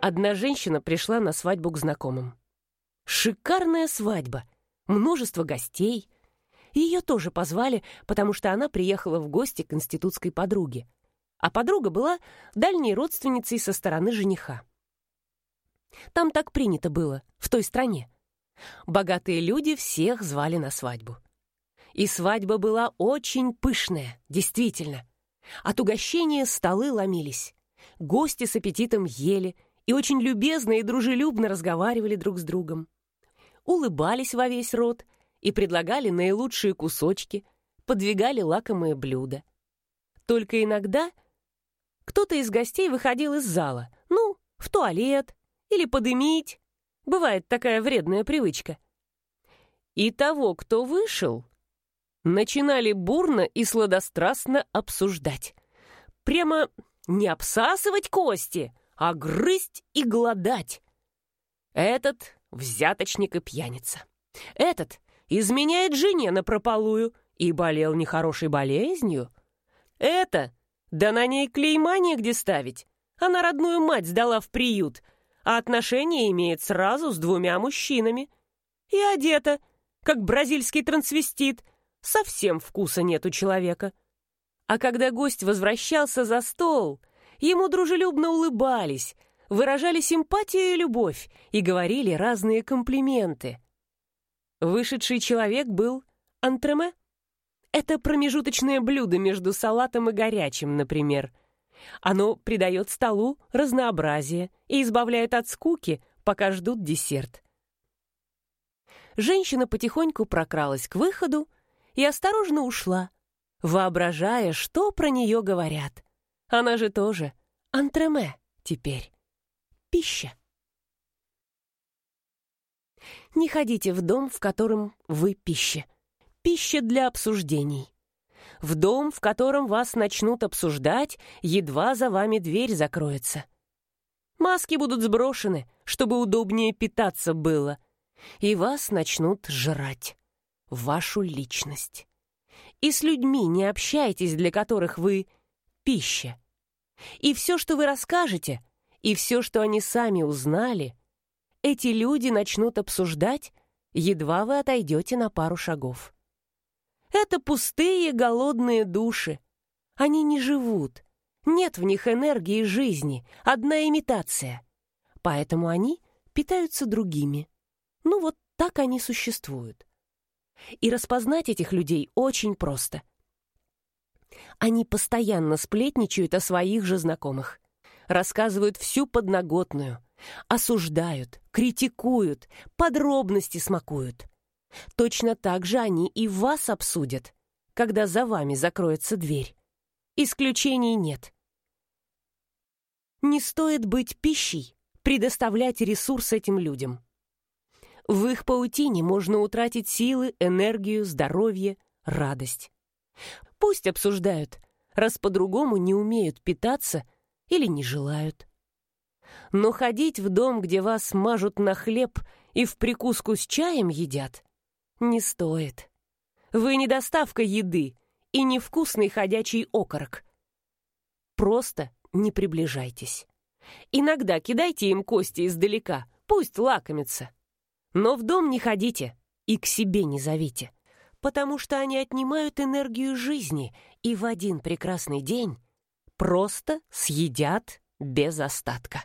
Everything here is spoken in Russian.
Одна женщина пришла на свадьбу к знакомым. Шикарная свадьба, множество гостей. Ее тоже позвали, потому что она приехала в гости к институтской подруге. А подруга была дальней родственницей со стороны жениха. Там так принято было, в той стране. Богатые люди всех звали на свадьбу. И свадьба была очень пышная, действительно. От угощения столы ломились. Гости с аппетитом ели и очень любезно и дружелюбно разговаривали друг с другом. Улыбались во весь рот и предлагали наилучшие кусочки, подвигали лакомые блюда. Только иногда кто-то из гостей выходил из зала, ну, в туалет или подымить. Бывает такая вредная привычка. И того, кто вышел, начинали бурно и сладострастно обсуждать. Прямо не обсасывать кости, а грызть и голодать. Этот взяточник и пьяница. Этот изменяет жене напропалую и болел нехорошей болезнью. Это, да на ней клейма негде ставить. Она родную мать сдала в приют, а отношения имеет сразу с двумя мужчинами. И одета, как бразильский трансвестит, совсем вкуса нет у человека. А когда гость возвращался за стол, ему дружелюбно улыбались, выражали симпатию и любовь и говорили разные комплименты. Вышедший человек был антреме. Это промежуточное блюдо между салатом и горячим, например. Оно придает столу разнообразие и избавляет от скуки, пока ждут десерт. Женщина потихоньку прокралась к выходу и осторожно ушла, воображая, что про нее говорят. Она же тоже антреме теперь. Пища. Не ходите в дом, в котором вы пища. Пища для обсуждений. В дом, в котором вас начнут обсуждать, едва за вами дверь закроется. Маски будут сброшены, чтобы удобнее питаться было, и вас начнут жрать. Вашу личность. И с людьми не общайтесь, для которых вы — пища. И все, что вы расскажете, и все, что они сами узнали, эти люди начнут обсуждать, едва вы отойдете на пару шагов. Это пустые голодные души. Они не живут. Нет в них энергии жизни, одна имитация. Поэтому они питаются другими. Ну вот так они существуют. И распознать этих людей очень просто. Они постоянно сплетничают о своих же знакомых. Рассказывают всю подноготную. Осуждают, критикуют, подробности смакуют. Точно так же они и вас обсудят, когда за вами закроется дверь. Исключений нет. Не стоит быть пищей, предоставлять ресурс этим людям. В их паутине можно утратить силы, энергию, здоровье, радость. Пусть обсуждают, раз по-другому не умеют питаться или не желают. Но ходить в дом, где вас мажут на хлеб и в прикуску с чаем едят, не стоит. Вы не доставка еды и не вкусный ходячий окорок. Просто не приближайтесь. Иногда кидайте им кости издалека, пусть лакомятся. Но в дом не ходите и к себе не зовите, потому что они отнимают энергию жизни и в один прекрасный день просто съедят без остатка.